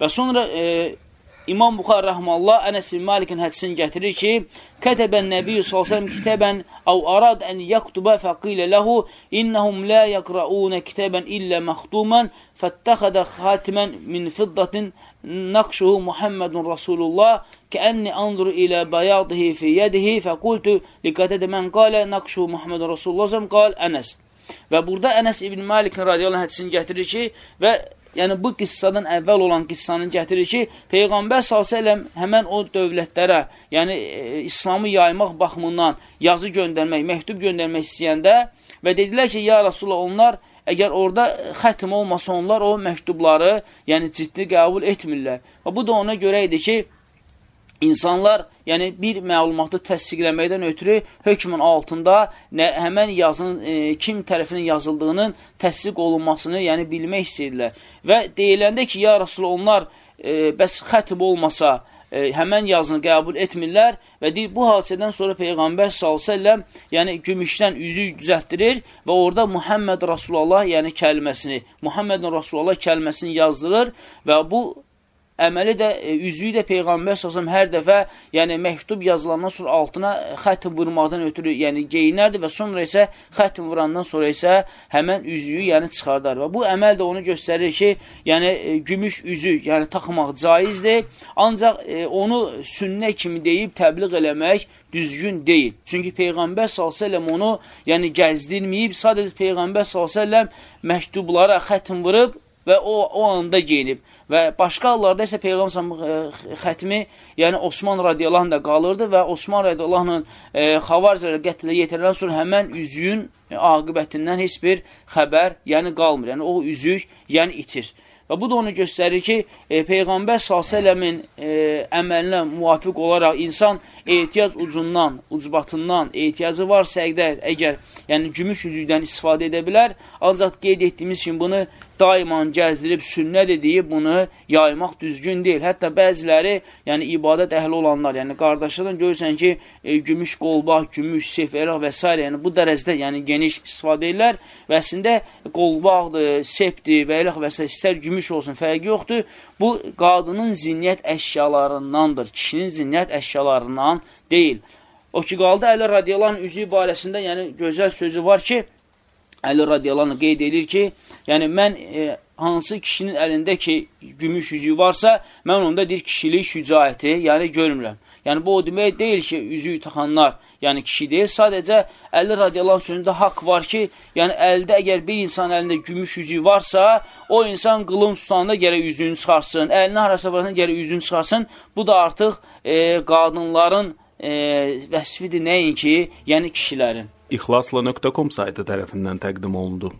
Və sonra e, İmam Buxar rəhməllah Ənəs bin Malikin hədisini gətirir ki, Kətəbən Nəbiyyü s.ə.v kitəbən əv arad ən yaktubə fəqilə ləhu innəhum lə yəqrəunə kitəbən illə məxtumən fəttəxədə xatimən min fiddatin naqşuhu Muhammedun Rasulullah kəənni anzuru ilə bayadihi fi yədihi fəqultu liqətədə mən qalə naqşuhu Muhammedun Rasulullah zəm qal Ənəs. Və burada Ənəs ibn Malikin radiyallahu hədisini gətirir ki, və yəni bu qıssadan əvvəl olan qıssanı gətirir ki, Peyğəmbər s.ə.v həmən o dövlətlərə, yəni e, İslamı yaymaq baxımından yazı göndərmək, məktub göndərmək istəyəndə və dedilər ki, ya Rasulullah, onlar əgər orada xətm olmasa onlar o məktubları, yəni ciddi qəbul etmirlər. Və bu da ona görə idi ki, İnsanlar, yəni bir məlumatı təsdiqləməkdən ötürü hökmün altında nə, həmən yazın e, kim tərəfinin yazıldığının təsdiq olunmasını yəni bilmək istəyirlər. Və deyiləndə ki, ya Rasul, onlar e, bəs xətib olmasa, e, həmən yazını qəbul etmirlər və deyir, bu hadisədən sonra Peyğəmbər s.ə.v yəni gümüşdən üzük düzəltdirir və orada Muhammed Rasulallah yəni kəlməsini, Muhammed Rasulallah kəlməsini yazdırır və bu əməli də, e, üzüyü də Peyğəmbər səsəm hər dəfə, yəni məktub yazılandan sonra altına xətm vurmaqdan ötürü, yəni geyinərdi və sonra isə xətm vurandan sonra isə həmən üzüyü, yəni çıxardar. Və bu əməl də onu göstərir ki, yəni e, gümüş üzük, yəni taxmaq caizdir, ancaq e, onu sünnə kimi deyib təbliğ eləmək düzgün deyil. Çünki Peyğəmbər s.ə.v onu yəni gəzdirməyib, sadəcə Peyğəmbər s.ə.v məktublara xətm vurub və o, o anda geyinib. Və başqa hallarda isə Peyğəmbər e, xətmi, yəni Osman radiyallahu da qalırdı və Osman radiyallahu e, xavarcələ qətlə yetirilən sonra həmən üzüyün aqibətindən heç bir xəbər, yəni qalmır. Yəni o üzük, yəni itir. Və bu da onu göstərir ki, e, Peyğəmbər s.ə.v-in e, əməlinə müvafiq olaraq insan ehtiyac ucundan, ucbatından, ehtiyacı varsa əgər, əgər yəni gümüş üzükdən istifadə edə bilər, ancaq qeyd etdiyimiz kimi bunu daima gəzdirib sünnədir deyib bunu yaymaq düzgün deyil. Hətta bəziləri, yəni ibadət əhli olanlar, yəni qardaşlardan görürsən ki, e, gümüş qolbaq, gümüş, seferaq və s. yəni bu dərəcədə yəni geniş istifadə edirlər və əslində qolbaqdır, sepdir və elə və s. istər gümüş olsun, fərqi yoxdur. Bu qadının zinnət əşyalarındandır, kişinin zinnət əşyalarından deyil. O ki, qaldı Əli radiyaların üzüyü barəsində, yəni gözəl sözü var ki, Əli radiyalarını qeyd edir ki, yəni mən e, hansı kişinin əlində ki, gümüş üzüyü varsa, mən onda deyir kişilik şücaəti, yəni görmürəm. Yəni, bu o demək deyil ki, üzüyü taxanlar, yəni kişi deyil. Sadəcə, 50 radiyallahu sözündə haqq var ki, yəni əldə əgər bir insan əlində gümüş üzüyü varsa, o insan qılın tutanda gərək üzüyünü çıxarsın, əlini harasa varasın, gərək üzüyünü çıxarsın. Bu da artıq e, qadınların e, vəsfidir nəinki, yəni kişilərin. İxlasla.com saytı tərəfindən təqdim olundu.